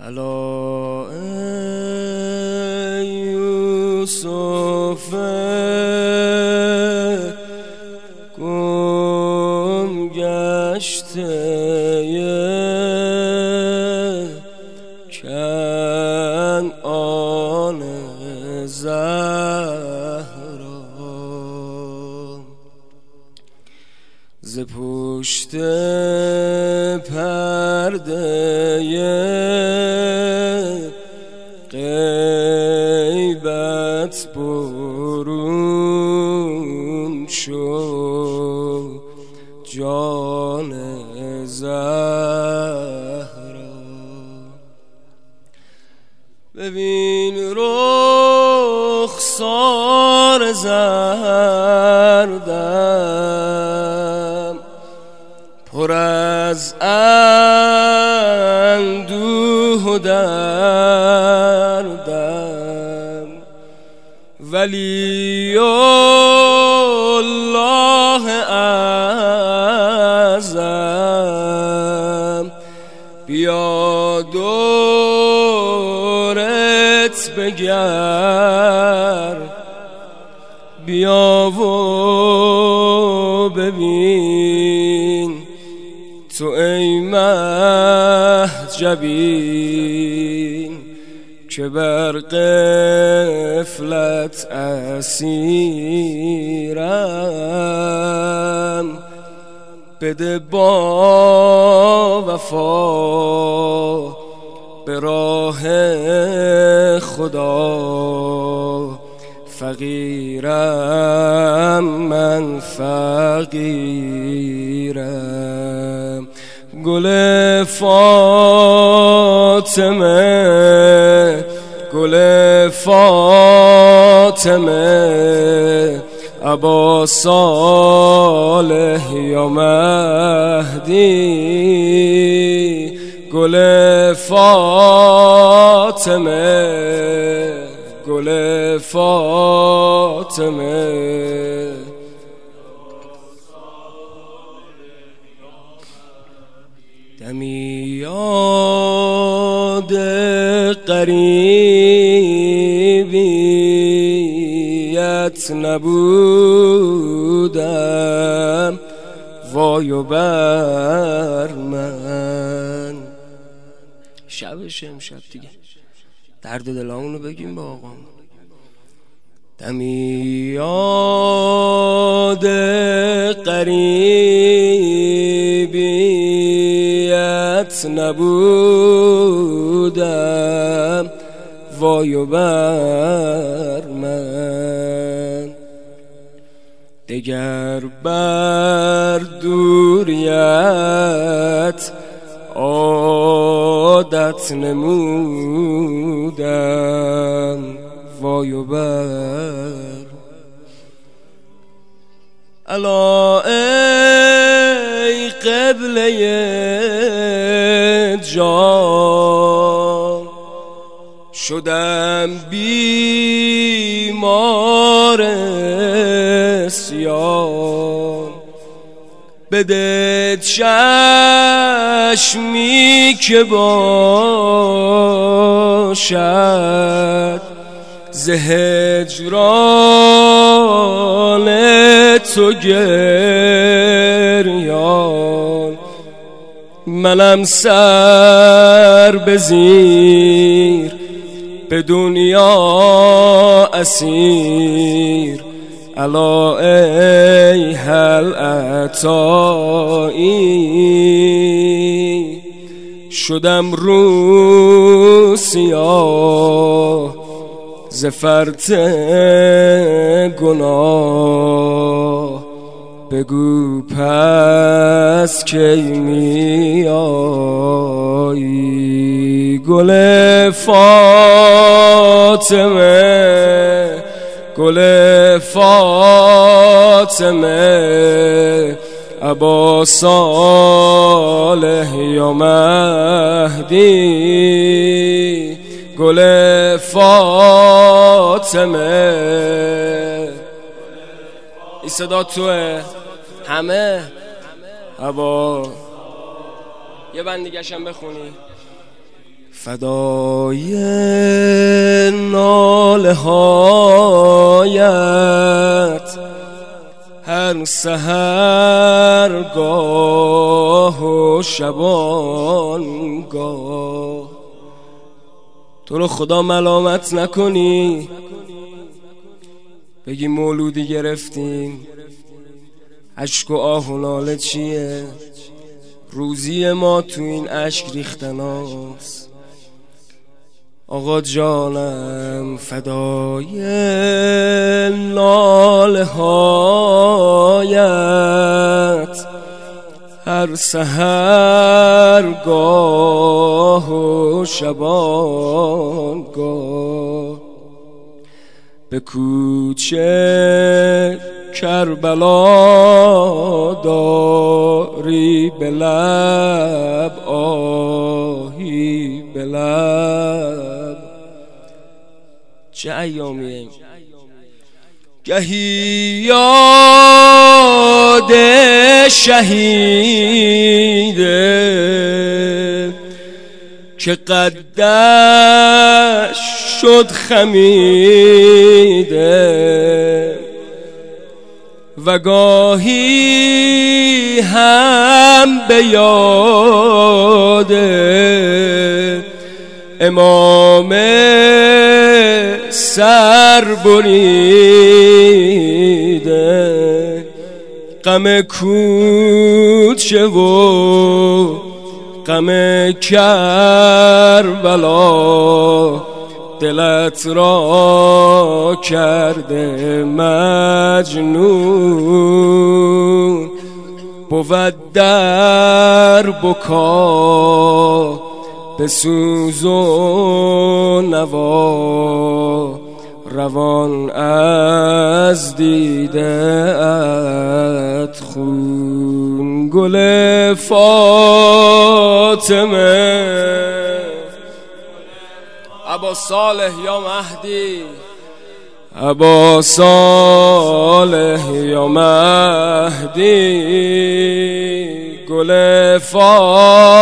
الا یوسف گم گشته کن آن زهرا ز پشت پرده غیبت برون شو جان زهرا. ببین رخسار زردم پر از اندوه و ولی الله اعظم. بیا دورت بگر بیا و ببین تو ای مهجبین. که بر قفلت اسیرم. بده با وفا به راه خدا. فقیرم من فقیرم. گل فاطمه گل فاطمه ابا صالح یا مهدی گل فاطمه گل فاطمه. قریبیت نبودم. وای و بر من. شبش امشب دیگه. درد دلامونو بگیم با آقا. دمی یاد قریبیت وای و بر من. دگر بر دوریت عادت نمودم. وای و بر. الا ای قبله جان. شدم بیمار سیان بده چشمی که باشد ز هجران تو گریان. منم سر بزیر به دنیا اسیر. الا ای هل شدم رو سیاه زفرت گناه. بگو پس کی میایی گل فاطمه گل فاطمه ابا صالح یا مهدی. گل فاطمه. این صدا توه. همه. ابا یه بند دیگه بخونی. فدای ناله هایت. هر سهر گاه و شبان گاه. تو رو خدا ملامت نکنی. بگی مولودی گرفتیم. اشک و آه و ناله چیه؟ روزی ما تو این اشک ریختناست آقا جانم فدای ناله هایت. هر سهر گاه و شبان گاه. به کوچه کربلا داری به لب آهی به لب. چه ایامی گهی یاد شهیده که قدش شد خمیده. و گاهی هم به یاد امام سر بریده. غم کوچه و غم کربلا دلت را کرده مجنون. بود در بکا به سوز و نوا. روان از دیده ات خون. گل فاطمه صالح یا مهدی ابا صالح یا مهدی گل فاطمه.